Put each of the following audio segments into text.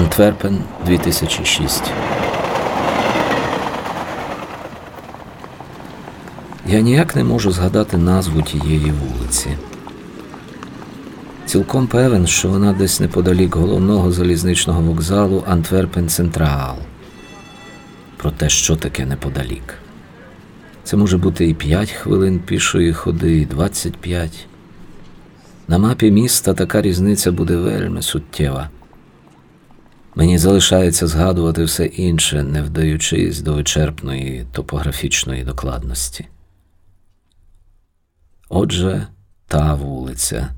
Антверпен 2006. Я ніяк не можу згадати назву тієї вулиці. Цілком певен, що вона десь неподалік головного залізничного вокзалу Антверпен Централ. Про те, що таке неподалік. Це може бути і 5 хвилин пішої ходи, і 25. На мапі міста така різниця буде вельми суттєва. Мені залишається згадувати все інше, не вдаючись до вичерпної топографічної докладності. Отже, та вулиця.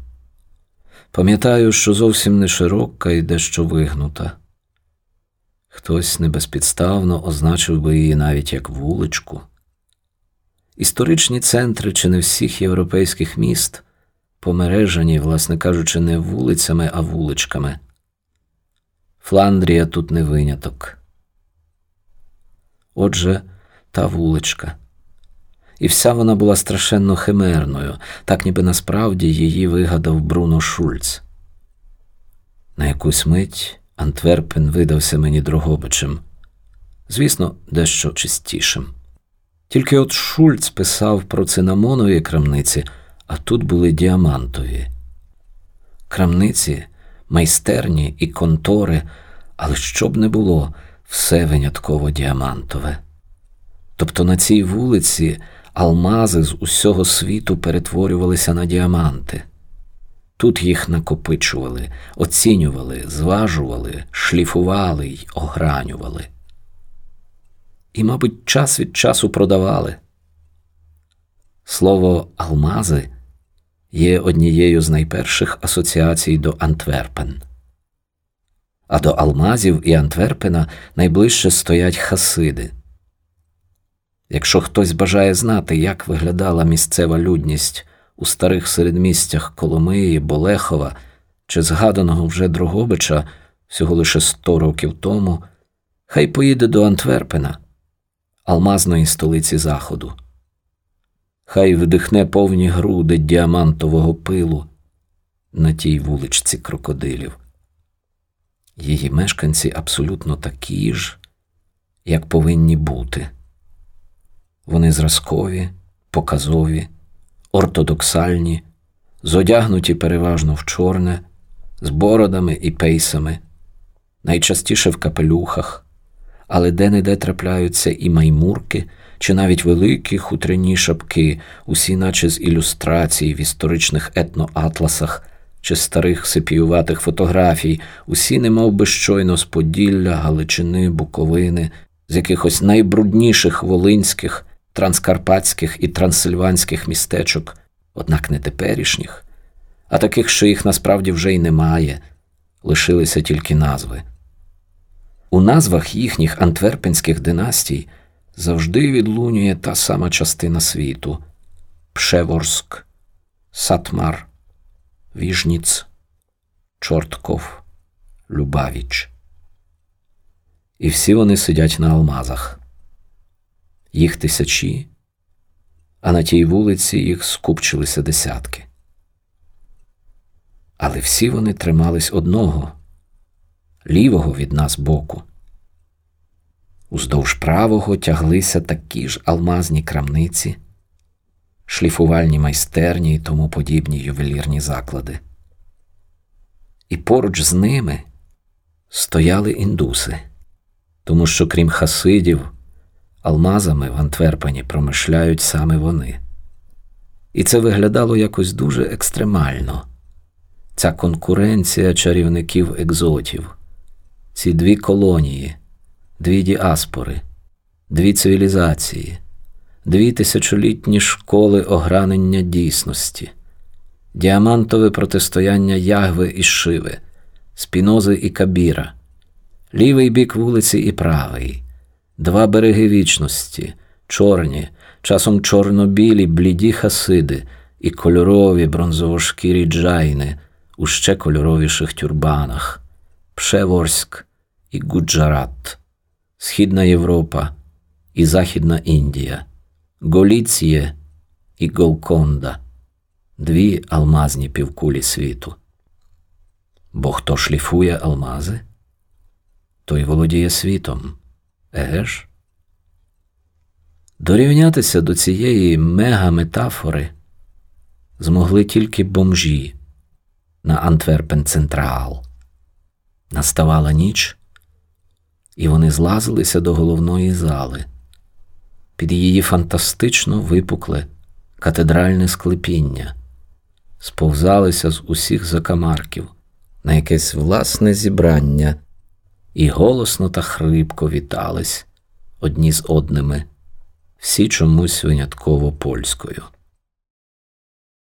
Пам'ятаю, що зовсім не широка і дещо вигнута. Хтось небезпідставно означив би її навіть як вуличку. Історичні центри чи не всіх європейських міст помережені, власне кажучи, не вулицями, а вуличками. Фландрія тут не виняток. Отже, та вуличка. І вся вона була страшенно химерною, так ніби насправді її вигадав Бруно Шульц. На якусь мить Антверпен видався мені Дрогобичем, звісно, дещо чистішим. Тільки от Шульц писав про цинамонові крамниці, а тут були діамантові. Крамниці, майстерні і контори, але що б не було, все винятково діамантове. Тобто на цій вулиці алмази з усього світу перетворювалися на діаманти. Тут їх накопичували, оцінювали, зважували, шліфували й огранювали. І, мабуть, час від часу продавали. Слово алмази є однією з найперших асоціацій до Антверпен. А до алмазів і Антверпена найближче стоять хасиди. Якщо хтось бажає знати, як виглядала місцева людність у старих середмістях Коломиї, Болехова чи згаданого вже Дрогобича всього лише сто років тому, хай поїде до Антверпена, алмазної столиці Заходу. Хай вдихне повні груди діамантового пилу на тій вуличці крокодилів. Її мешканці абсолютно такі ж, як повинні бути. Вони зразкові, показові, ортодоксальні, зодягнуті переважно в чорне, з бородами і пейсами, найчастіше в капелюхах, але де-не-де трапляються і маймурки, чи навіть великі хутряні шапки, усі наче з ілюстрацій в історичних етноатласах чи старих сипіюватих фотографій, усі немов би щойно з Поділля, Галичини, Буковини, з якихось найбрудніших волинських транскарпатських і трансильванських містечок, однак не теперішніх, а таких, що їх насправді вже й немає, лишилися тільки назви. У назвах їхніх антверпенських династій завжди відлунює та сама частина світу Пшеворськ, Сатмар, Віжніц, Чортков, Любавіч. І всі вони сидять на алмазах їх тисячі, а на тій вулиці їх скупчилися десятки. Але всі вони тримались одного, лівого від нас боку. Уздовж правого тяглися такі ж алмазні крамниці, шліфувальні майстерні і тому подібні ювелірні заклади. І поруч з ними стояли індуси, тому що крім хасидів алмазами в Антверпені промишляють саме вони. І це виглядало якось дуже екстремально. Ця конкуренція чарівників екзотів, ці дві колонії, дві діаспори, дві цивілізації, дві тисячолітні школи огранення дійсності, діамантове протистояння Ягви і Шиви, спінози і Кабіра, лівий бік вулиці і правий два береги вічності, чорні, часом чорно-білі, бліді хасиди і кольорові бронзовошкірі джайни у ще кольоровіших тюрбанах, Пшеворськ і Гуджарат, Східна Європа і Західна Індія, Голіціє і Голконда, дві алмазні півкулі світу. Бо хто шліфує алмази, той володіє світом. Еге ж? Дорівнятися до цієї мегаметафори змогли тільки бомжі на Антверпен Централ. Наставала ніч, і вони злазилися до головної зали. Під її фантастично випукле катедральне склепіння, сповзалися з усіх закамарків на якесь власне зібрання і голосно та хрипко вітались одні з одними, всі чомусь винятково польською.